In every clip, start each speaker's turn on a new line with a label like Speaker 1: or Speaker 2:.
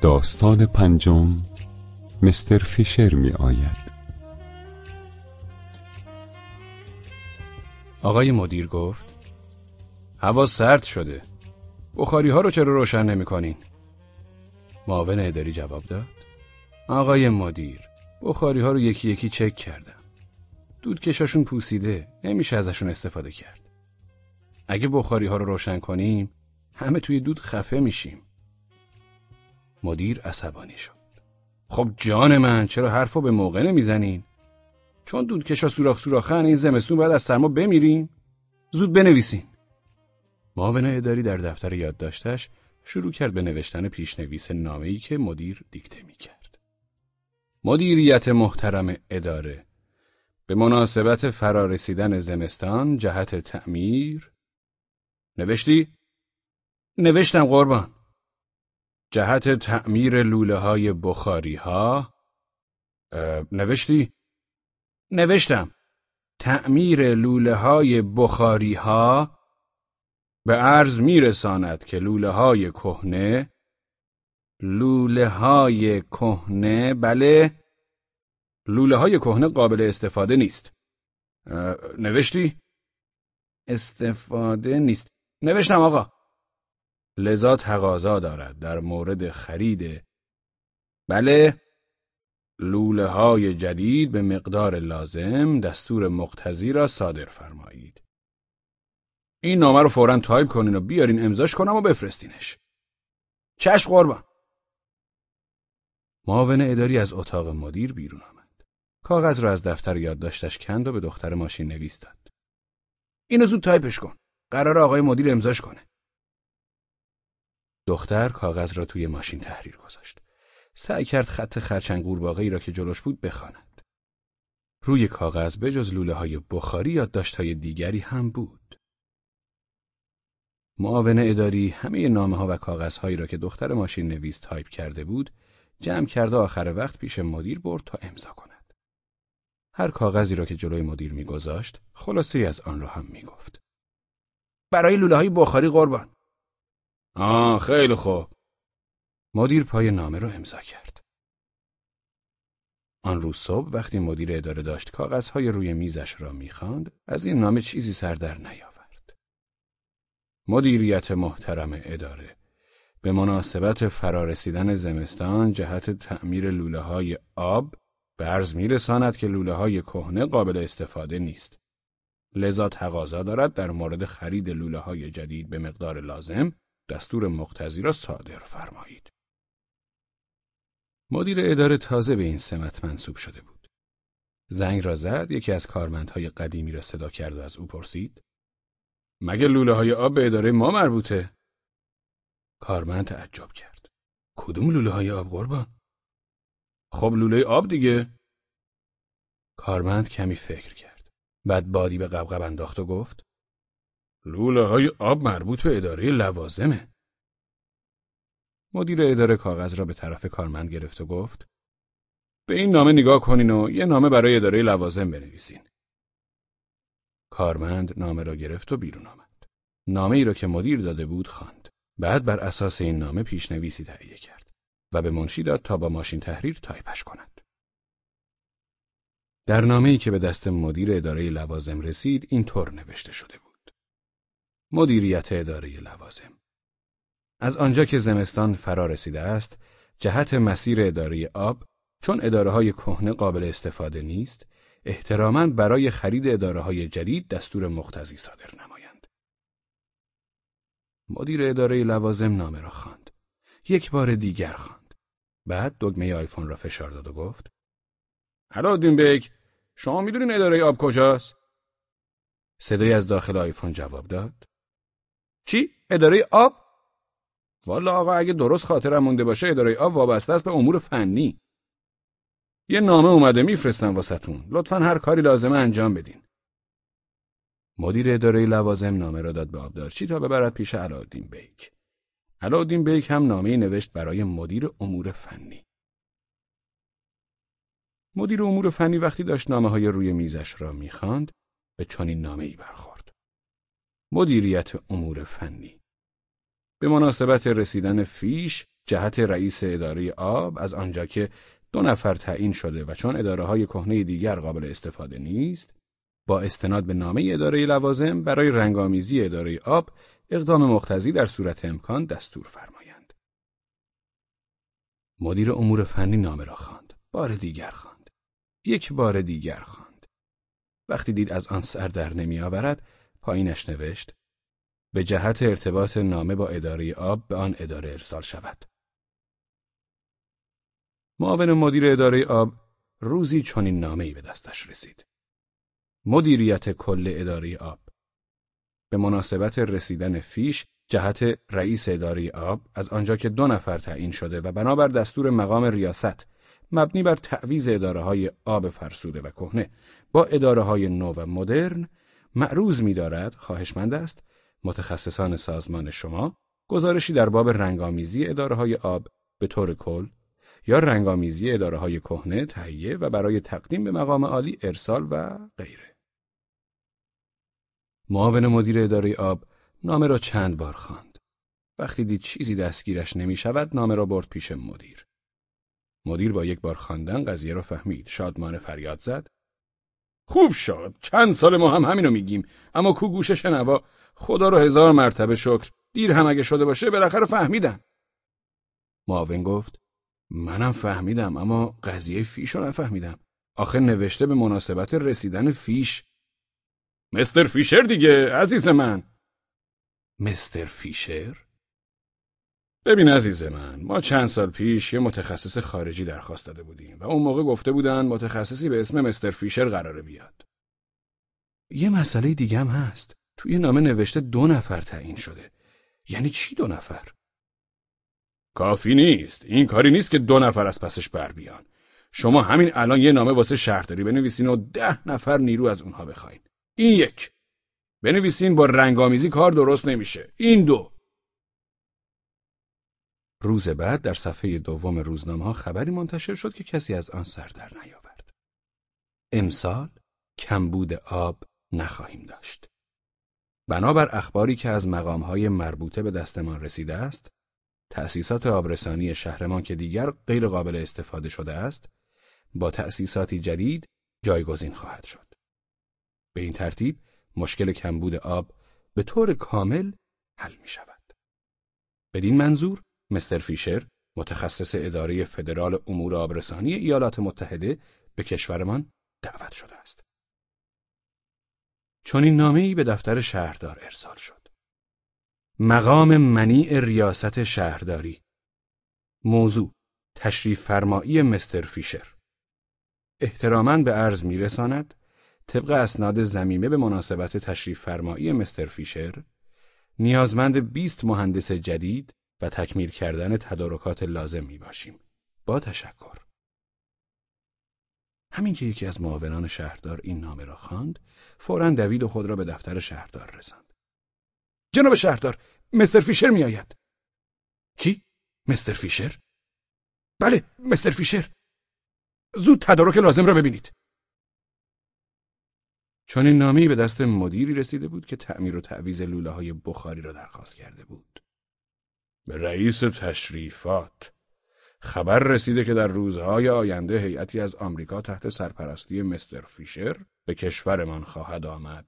Speaker 1: داستان پنجم مستر فیشر می آید.
Speaker 2: آقای مدیر گفت هوا سرد شده. بخاری ها رو چرا روشن نمی کنین؟ معاون اداری جواب داد آقای مدیر بخاری ها رو یکی یکی چک کردم. دودکشاشون پوسیده نمیشه ازشون استفاده کرد. اگه بخاری ها رو روشن کنیم همه توی دود خفه میشیم. مدیر عصبانی شد. خب جان من چرا حرفو به موقع نمی‌زنین؟ چون دودکشا سوراخ سوراخن این زمستون باید از سرما بمیریم زود بنویسین. معاون اداری در دفتر یادداشتش شروع کرد به نوشتن پیشنویس نامه‌ای که مدیر دیکته می‌کرد. مدیریت محترم اداره. به مناسبت فرارسیدن زمستان جهت تعمیر. نوشتی؟ نوشتم قربان. جهت تعمیر لوله های بخاری ها نوشتی؟ نوشتم تعمیر لوله های بخاری ها به عرض میرساند که لوله های کهنه لوله های کهنه بله لوله های کهنه قابل استفاده نیست نوشتی؟ استفاده نیست نوشتم آقا لذا تقاضا دارد در مورد خرید. بله لوله های جدید به مقدار لازم دستور مقتضی را صادر فرمایید. این نامه رو فورا تایپ کنین و بیارین امضاش کنم و بفرستینش. چشم قربان. معاون اداری از اتاق مدیر بیرون آمد. کاغذ را از دفتر یادداشتش کند و به دختر ماشین نویس داد. اینو زود تایپش کن. قراره آقای مدیر امضاش کنه. دختر کاغذ را توی ماشین تحریر گذاشت. سعی کرد خط خرچنگ قورباغه‌ای را که جلوش بود بخواند. روی کاغذ به جز لوله های بخاری یادداشت های دیگری هم بود. معاون اداری همه نامه ها و کاغذهایی را که دختر ماشین نویس تایپ کرده بود جمع کرده آخر وقت پیش مدیر برد تا امضا کند. هر کاغذی را که جلوی مدیر میگذاشت خلاصه از آن را هم می‌گفت. برای لوله های بخاری قربان آه خیلی خوب. مدیر پای نامه رو امضا کرد. آن روز صبح وقتی مدیر اداره داشت کاغذهای روی میزش را می‌خواند از این نامه چیزی سر در نیاورد. مدیریت محترم اداره به مناسبت فرارسیدن زمستان جهت تعمیر لوله های آب به عرض میرساند که لوله های کهنه قابل استفاده نیست. لذا تقاضا دارد در مورد خرید لوله های جدید به مقدار لازم دستور مقتضی را صادر فرمایید. مدیر اداره تازه به این سمت منصوب شده بود. زنگ را زد یکی از کارمندهای قدیمی را صدا کرد و از او پرسید مگه لوله های آب به اداره ما مربوطه؟ کارمند تعجب کرد. کدوم لوله های آب قربان؟ خب لوله آب دیگه. کارمند کمی فکر کرد. بعد بادی به قبقب انداخت و گفت لوله های آب مربوط به اداره لوازمه. مدیر اداره کاغذ را به طرف کارمند گرفت و گفت به این نامه نگاه کنین و یه نامه برای اداره لوازم بنویسین. کارمند نامه را گرفت و بیرون آمد. نامه ای را که مدیر داده بود خواند. بعد بر اساس این نامه پیشنویسی تهیه کرد و به منشی داد تا با ماشین تحریر تایپش کند. در نامه ای که به دست مدیر اداره لوازم رسید این طور نوشته شده بود. مدیریت اداره لوازم. از آنجا که زمستان فرا رسیده است جهت مسیر اداره آب چون اداره های کهنه قابل استفاده نیست احتراما برای خرید اداره های جدید دستور مختزی صادر نمایند. مدیر اداره لوازم نامه را خواند. یک بار دیگر خواند. بعد دکمه آیفون را فشار داد و گفت هلو بیک شما می‌دونین اداره آب کجاست؟ صدای از داخل آیفون جواب داد. چی؟ اداره آب؟ والا آقا اگه درست خاطرم مونده باشه اداره آب وابسته است به امور فنی. یه نامه اومده میفرستم واسهتون. لطفا هر کاری لازمه انجام بدین. مدیر اداره لوازم نامه را داد به آبدارچی تا ببرد پیش علادین بیک. علادین بیک هم نامه نوشت برای مدیر امور فنی. مدیر امور فنی وقتی داشت نامه های روی میزش را می‌خواند به چنین نامه ای برخورد. مدیریت امور فنی به مناسبت رسیدن فیش جهت رئیس اداره آب از آنجا که دو نفر تعیین شده و چون اداره های کهنه دیگر قابل استفاده نیست با استناد به نامه اداره لوازم برای رنگامیزی اداره آب اقدام مقتضی در صورت امکان دستور فرمایند. مدیر امور فنی نامه را خواند. بار دیگر خواند. یک بار دیگر خواند. وقتی دید از آن سر در نمی آورد، پایینش نوشت به جهت ارتباط نامه با اداره آب به آن اداره ارسال شود. معاون مدیر اداره آب روزی چنین نامه‌ای به دستش رسید. مدیریت کل اداره آب به مناسبت رسیدن فیش جهت رئیس اداره آب از آنجا که دو نفر تعیین شده و بنابر دستور مقام ریاست مبنی بر تعویز اداره های آب فرسوده و کهنه با اداره های نو و مدرن معروض می‌دارد خواهشمند است متخصصان سازمان شما گزارشی در باب رنگامیزی اداره های آب به طور کل یا رنگامیزی اداره های کهنه تهیه و برای تقدیم به مقام عالی ارسال و غیره. معاون مدیر اداره آب نامه را چند بار خواند. وقتی دید چیزی دستگیرش نمی شود نامه را برد پیش مدیر. مدیر با یک بار خواندن قضیه را فهمید. شادمان فریاد زد. خوب شد. چند سال ما هم همینو میگیم. اما کو گوش شنوا خدا را هزار مرتبه شکر. دیر هم اگه شده باشه بالاخره فهمیدن. معاون گفت منم فهمیدم اما قضیه فیش رو نفهمیدم. آخه نوشته به مناسبت رسیدن فیش. مستر فیشر دیگه عزیز من. مستر فیشر؟ ببین عزیز من ما چند سال پیش یه متخصص خارجی درخواست داده بودیم و اون موقع گفته بودن متخصصی به اسم مستر فیشر قراره بیاد. یه مسئله دیگه هم هست. توی نامه نوشته دو نفر تعیین شده. یعنی چی دو نفر؟ کافی نیست. این کاری نیست که دو نفر از پسش بر بیان. شما همین الان یه نامه واسه شهرداری بنویسین و ده نفر نیرو از اونها بخواین. این یک. بنویسین با رنگامیزی کار درست نمیشه. این دو. روز بعد در صفحه دوم روزنامه خبری منتشر شد که کسی از آن سر در نیاورد. امسال کمبود آب نخواهیم داشت. بنابر اخباری که از مقامهای مربوطه به دستمان رسیده است، تأسیسات آبرسانی شهرمان که دیگر غیر قابل استفاده شده است، با تأسیساتی جدید جایگزین خواهد شد. به این ترتیب مشکل کمبود آب به طور کامل حل می شود. بدین منظور مستر فیشر متخصص اداره فدرال امور آبرسانی ایالات متحده به کشورمان دعوت شده است. چون این نامه‌ای به دفتر شهردار ارسال شد. مقام منیع ریاست شهرداری موضوع تشریف فرمایی مستر فیشر احتراما به عرض میرساند طبق اسناد زمیمه به مناسبت تشریف فرمایی مستر فیشر نیازمند 20 مهندس جدید و تکمیل کردن تدارکات لازم می باشیم. با تشکر. همین که یکی از معاونان شهردار این نامه را خواند، فورا دوید و خود را به دفتر شهردار رساند. جناب شهردار، مستر فیشر می آید. کی؟ مستر فیشر؟ بله، مستر فیشر. زود تدارک لازم را ببینید. چون این نامی به دست مدیری رسیده بود که تعمیر و تعویز لوله های بخاری را درخواست کرده بود. به رئیس تشریفات خبر رسیده که در روزهای آینده هیئتی از آمریکا تحت سرپرستی مستر فیشر به کشورمان خواهد آمد.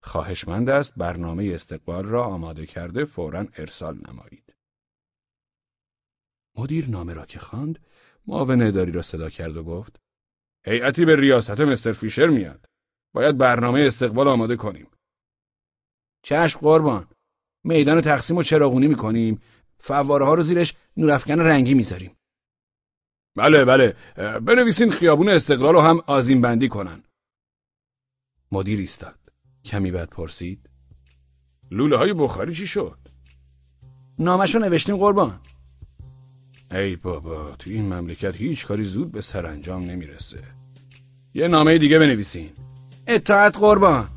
Speaker 2: خواهشمند است برنامه استقبال را آماده کرده فورا ارسال نمایید. مدیر نامه را که خواند، معاون اداری را صدا کرد و گفت: هیئتی به ریاست مستر فیشر میاد. باید برنامه استقبال آماده کنیم. چشم قربان. میدان تقسیم و چراغونی می‌کنیم. فواره ها رو زیرش نورافکن رنگی می‌ذاریم. بله بله بنویسین خیابون استقلال رو هم آزین بندی کنن. مدیر ایستاد. کمی بعد پرسید. لوله های بخاری چی شد؟ نامشو نوشتیم قربان. ای بابا تو این مملکت هیچ کاری زود به سرانجام نمی‌رسه. یه نامه دیگه بنویسین. اطاعت قربان